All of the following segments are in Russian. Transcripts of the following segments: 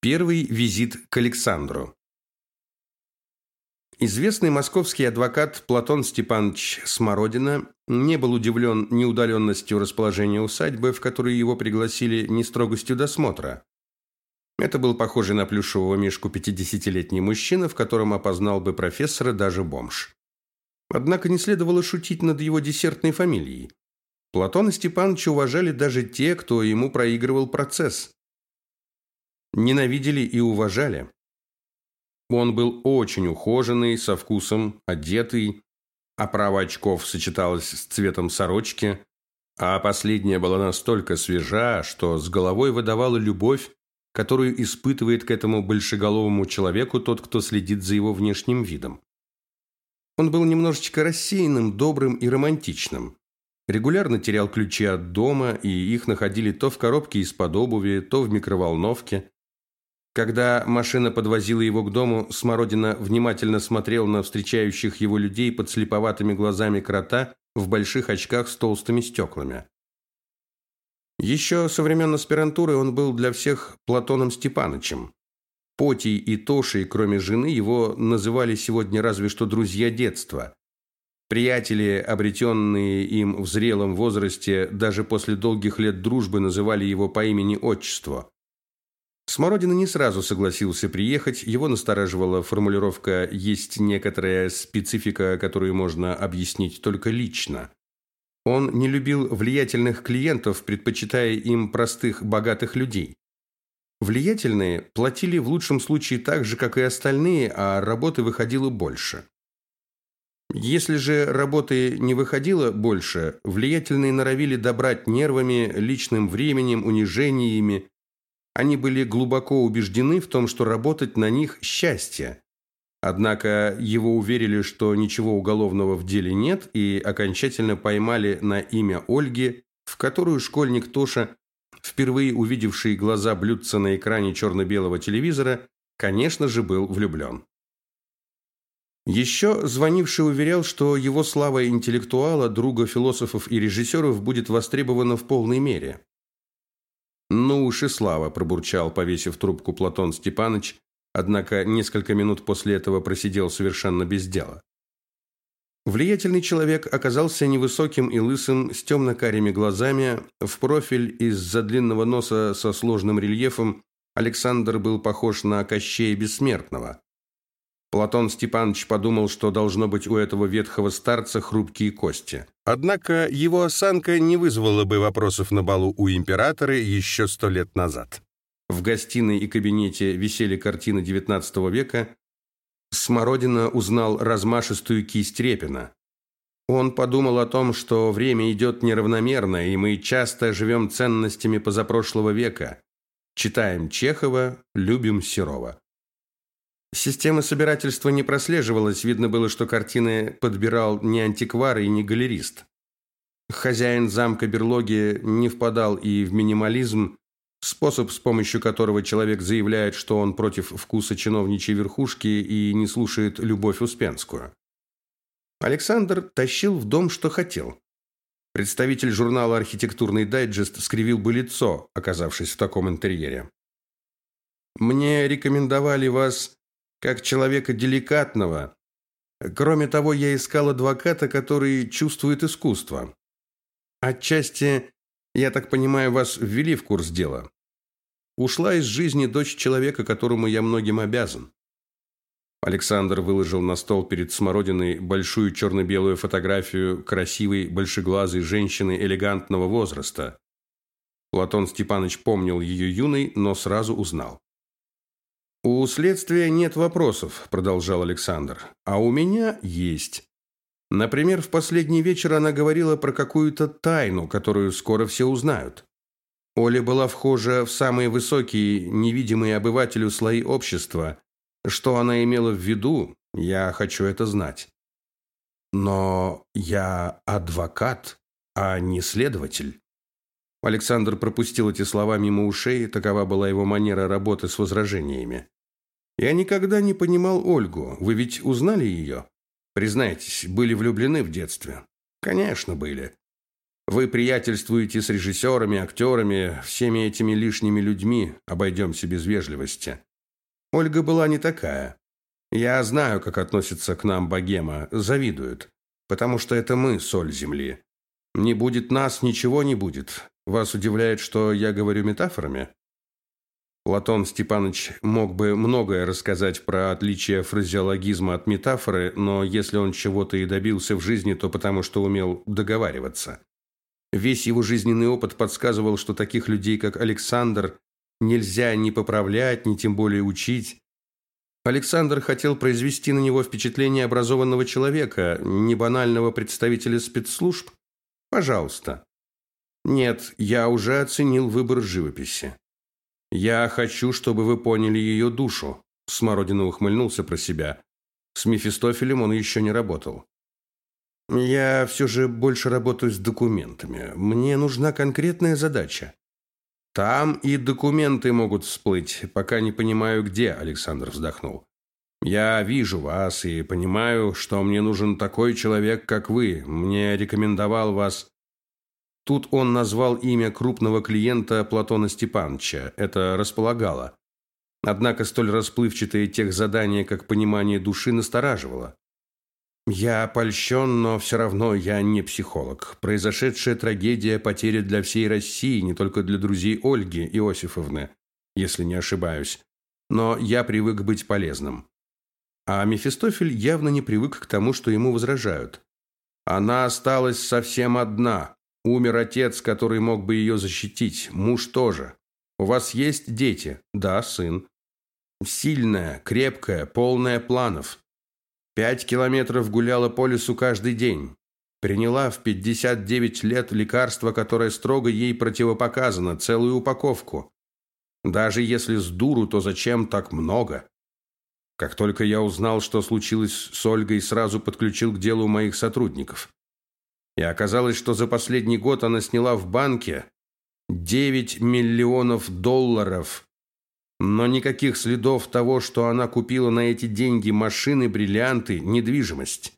Первый визит к Александру. Известный московский адвокат Платон Степанович Смородина не был удивлен ни удаленностью расположения усадьбы, в которую его пригласили, ни строгостью досмотра. Это был похожий на плюшевого мишку 50-летний мужчина, в котором опознал бы профессора даже бомж. Однако не следовало шутить над его десертной фамилией. Платона Степановича уважали даже те, кто ему проигрывал процесс ненавидели и уважали. Он был очень ухоженный, со вкусом, одетый, оправа очков сочеталась с цветом сорочки, а последняя была настолько свежа, что с головой выдавала любовь, которую испытывает к этому большеголовому человеку тот, кто следит за его внешним видом. Он был немножечко рассеянным, добрым и романтичным. Регулярно терял ключи от дома, и их находили то в коробке из-под обуви, то в микроволновке. Когда машина подвозила его к дому, Смородина внимательно смотрел на встречающих его людей под слеповатыми глазами крота в больших очках с толстыми стеклами. Еще со времен аспирантуры он был для всех Платоном Степанычем. Потий и Тошей, кроме жены, его называли сегодня разве что друзья детства. Приятели, обретенные им в зрелом возрасте, даже после долгих лет дружбы называли его по имени-отчеству. Смородина не сразу согласился приехать, его настораживала формулировка «есть некоторая специфика, которую можно объяснить только лично». Он не любил влиятельных клиентов, предпочитая им простых, богатых людей. Влиятельные платили в лучшем случае так же, как и остальные, а работы выходило больше. Если же работы не выходило больше, влиятельные норовили добрать нервами, личным временем, унижениями, они были глубоко убеждены в том, что работать на них – счастье. Однако его уверили, что ничего уголовного в деле нет, и окончательно поймали на имя Ольги, в которую школьник Тоша, впервые увидевший глаза блюдца на экране черно-белого телевизора, конечно же, был влюблен. Еще звонивший уверял, что его слава интеллектуала, друга философов и режиссеров будет востребована в полной мере. «Ну уж и слава», – пробурчал, повесив трубку Платон Степаныч, однако несколько минут после этого просидел совершенно без дела. Влиятельный человек оказался невысоким и лысым, с темно-карими глазами, в профиль из-за длинного носа со сложным рельефом Александр был похож на Кощея Бессмертного. Платон Степанович подумал, что должно быть у этого ветхого старца хрупкие кости. Однако его осанка не вызвала бы вопросов на балу у императора еще сто лет назад. В гостиной и кабинете висели картины XIX века. Смородина узнал размашистую кисть Репина. Он подумал о том, что время идет неравномерно, и мы часто живем ценностями позапрошлого века. Читаем Чехова, любим Серова. Система собирательства не прослеживалась, видно было, что картины подбирал не антиквар и не галерист. Хозяин замка берлоги не впадал и в минимализм, способ, с помощью которого человек заявляет, что он против вкуса чиновничьей верхушки и не слушает Любовь Успенскую. Александр тащил в дом, что хотел. Представитель журнала «Архитектурный дайджест» скривил бы лицо, оказавшись в таком интерьере. «Мне рекомендовали вас как человека деликатного. Кроме того, я искал адвоката, который чувствует искусство. Отчасти, я так понимаю, вас ввели в курс дела. Ушла из жизни дочь человека, которому я многим обязан. Александр выложил на стол перед Смородиной большую черно-белую фотографию красивой, большеглазой женщины элегантного возраста. Платон Степанович помнил ее юной, но сразу узнал. «У следствия нет вопросов», – продолжал Александр. «А у меня есть. Например, в последний вечер она говорила про какую-то тайну, которую скоро все узнают. Оля была вхожа в самые высокие, невидимые обывателю слои общества. Что она имела в виду, я хочу это знать. Но я адвокат, а не следователь. Александр пропустил эти слова мимо ушей, такова была его манера работы с возражениями. «Я никогда не понимал Ольгу. Вы ведь узнали ее? Признайтесь, были влюблены в детстве?» «Конечно, были. Вы приятельствуете с режиссерами, актерами, всеми этими лишними людьми, обойдемся без вежливости. Ольга была не такая. Я знаю, как относится к нам богема, завидуют, потому что это мы соль земли. Не будет нас, ничего не будет. Вас удивляет, что я говорю метафорами? Платон Степанович мог бы многое рассказать про отличие фразеологизма от метафоры, но если он чего-то и добился в жизни, то потому что умел договариваться. Весь его жизненный опыт подсказывал, что таких людей, как Александр, нельзя ни поправлять, ни тем более учить. Александр хотел произвести на него впечатление образованного человека, не банального представителя спецслужб. Пожалуйста. Нет, я уже оценил выбор живописи. «Я хочу, чтобы вы поняли ее душу», – Смородина ухмыльнулся про себя. С Мефистофелем он еще не работал. «Я все же больше работаю с документами. Мне нужна конкретная задача». «Там и документы могут всплыть, пока не понимаю, где», – Александр вздохнул. «Я вижу вас и понимаю, что мне нужен такой человек, как вы. Мне рекомендовал вас Тут он назвал имя крупного клиента Платона Степановича. Это располагало. Однако столь расплывчатое тех задание, как понимание души, настораживало. Я польщен, но все равно я не психолог. Произошедшая трагедия – потеря для всей России, не только для друзей Ольги Иосифовны, если не ошибаюсь. Но я привык быть полезным. А Мефистофель явно не привык к тому, что ему возражают. Она осталась совсем одна, Умер отец, который мог бы ее защитить. Муж тоже. У вас есть дети? Да, сын. Сильная, крепкая, полная планов. Пять километров гуляла по лесу каждый день. Приняла в 59 лет лекарство, которое строго ей противопоказано, целую упаковку. Даже если с дуру, то зачем так много? Как только я узнал, что случилось с Ольгой, сразу подключил к делу моих сотрудников. И оказалось, что за последний год она сняла в банке 9 миллионов долларов. Но никаких следов того, что она купила на эти деньги машины, бриллианты, недвижимость.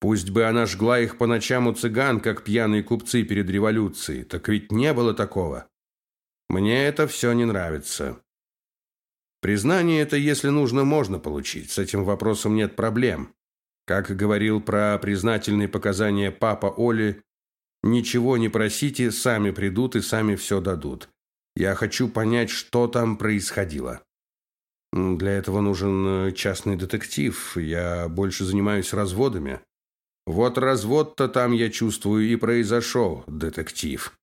Пусть бы она жгла их по ночам у цыган, как пьяные купцы перед революцией, так ведь не было такого. Мне это все не нравится. Признание это, если нужно, можно получить. С этим вопросом нет проблем. Как говорил про признательные показания папа Оли, «Ничего не просите, сами придут и сами все дадут. Я хочу понять, что там происходило». Для этого нужен э, частный детектив. Я больше занимаюсь разводами. Вот развод-то там, я чувствую, и произошел, детектив.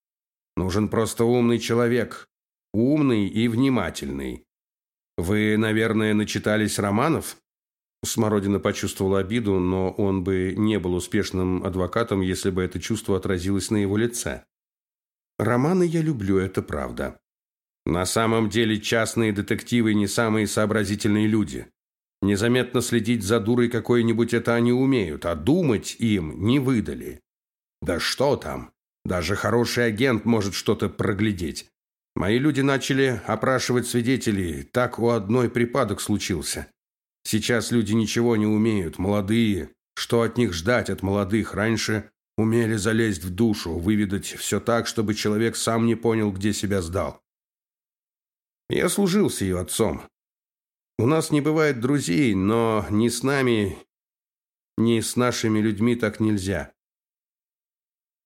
Нужен просто умный человек. Умный и внимательный. Вы, наверное, начитались романов? Смородина почувствовал обиду, но он бы не был успешным адвокатом, если бы это чувство отразилось на его лице. Романы я люблю, это правда. На самом деле частные детективы не самые сообразительные люди. Незаметно следить за дурой какой-нибудь это они умеют, а думать им не выдали. Да что там? Даже хороший агент может что-то проглядеть. Мои люди начали опрашивать свидетелей, так у одной припадок случился. Сейчас люди ничего не умеют, молодые. Что от них ждать от молодых? Раньше умели залезть в душу, выведать все так, чтобы человек сам не понял, где себя сдал. Я служил с ее отцом. У нас не бывает друзей, но ни с нами, ни с нашими людьми так нельзя.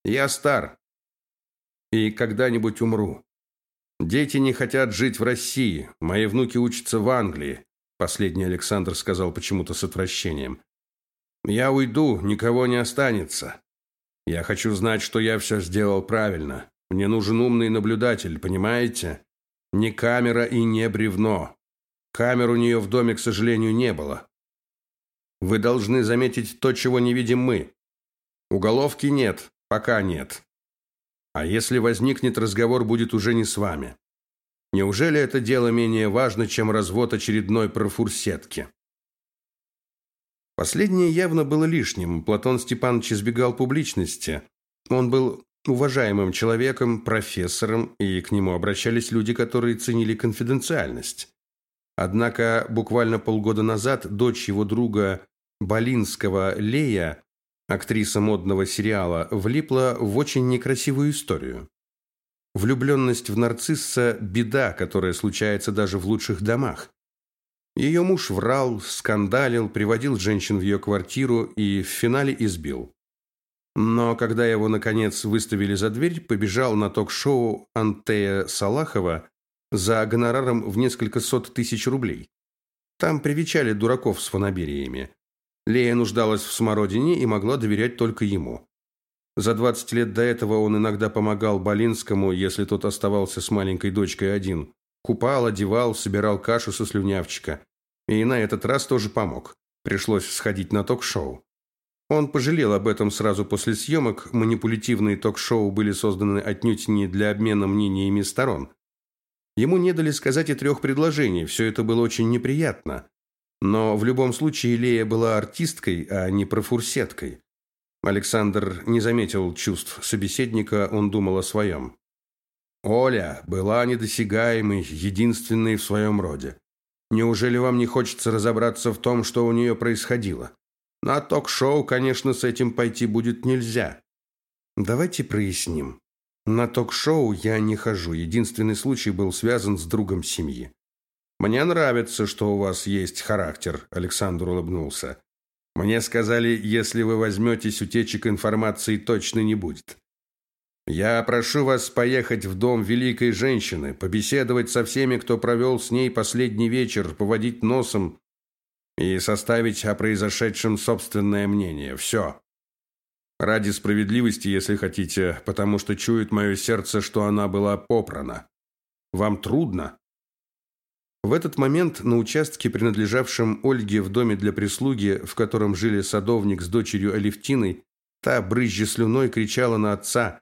Я стар и когда-нибудь умру. Дети не хотят жить в России, мои внуки учатся в Англии. Последний Александр сказал почему-то с отвращением. «Я уйду, никого не останется. Я хочу знать, что я все сделал правильно. Мне нужен умный наблюдатель, понимаете? Не камера и не бревно. Камер у нее в доме, к сожалению, не было. Вы должны заметить то, чего не видим мы. Уголовки нет, пока нет. А если возникнет разговор, будет уже не с вами. Неужели это дело менее важно, чем развод очередной профурсетки? Последнее явно было лишним. Платон Степанович избегал публичности. Он был уважаемым человеком, профессором, и к нему обращались люди, которые ценили конфиденциальность. Однако буквально полгода назад дочь его друга Болинского Лея актриса модного сериала, влипла в очень некрасивую историю. Влюбленность в нарцисса – беда, которая случается даже в лучших домах. Ее муж врал, скандалил, приводил женщин в ее квартиру и в финале избил. Но когда его, наконец, выставили за дверь, побежал на ток-шоу Антея Салахова за гонораром в несколько сот тысяч рублей. Там привечали дураков с фанабериями. Лея нуждалась в смородине и могла доверять только ему. За 20 лет до этого он иногда помогал Болинскому, если тот оставался с маленькой дочкой один. Купал, одевал, собирал кашу со слюнявчика. И на этот раз тоже помог. Пришлось сходить на ток-шоу. Он пожалел об этом сразу после съемок. Манипулятивные ток-шоу были созданы отнюдь не для обмена мнениями сторон. Ему не дали сказать и трех предложений. Все это было очень неприятно. Но в любом случае Лея была артисткой, а не профурсеткой. Александр не заметил чувств собеседника, он думал о своем. Оля была недосягаемой, единственной в своем роде. Неужели вам не хочется разобраться в том, что у нее происходило? На ток-шоу, конечно, с этим пойти будет нельзя. Давайте проясним. На ток-шоу я не хожу. Единственный случай был связан с другом семьи. Мне нравится, что у вас есть характер, Александр улыбнулся. Мне сказали, если вы возьметесь, утечек информации точно не будет. Я прошу вас поехать в дом великой женщины, побеседовать со всеми, кто провел с ней последний вечер, поводить носом и составить о произошедшем собственное мнение. Все. Ради справедливости, если хотите, потому что чует мое сердце, что она была попрана. Вам трудно?» В этот момент на участке, принадлежавшем Ольге в доме для прислуги, в котором жили садовник с дочерью Алевтиной, та, брызжа слюной, кричала на отца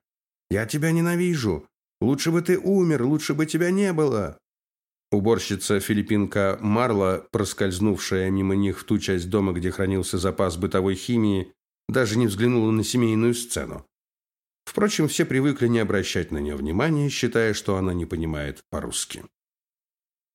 «Я тебя ненавижу! Лучше бы ты умер, лучше бы тебя не было!» Уборщица филиппинка Марла, проскользнувшая мимо них в ту часть дома, где хранился запас бытовой химии, даже не взглянула на семейную сцену. Впрочем, все привыкли не обращать на нее внимания, считая, что она не понимает по-русски.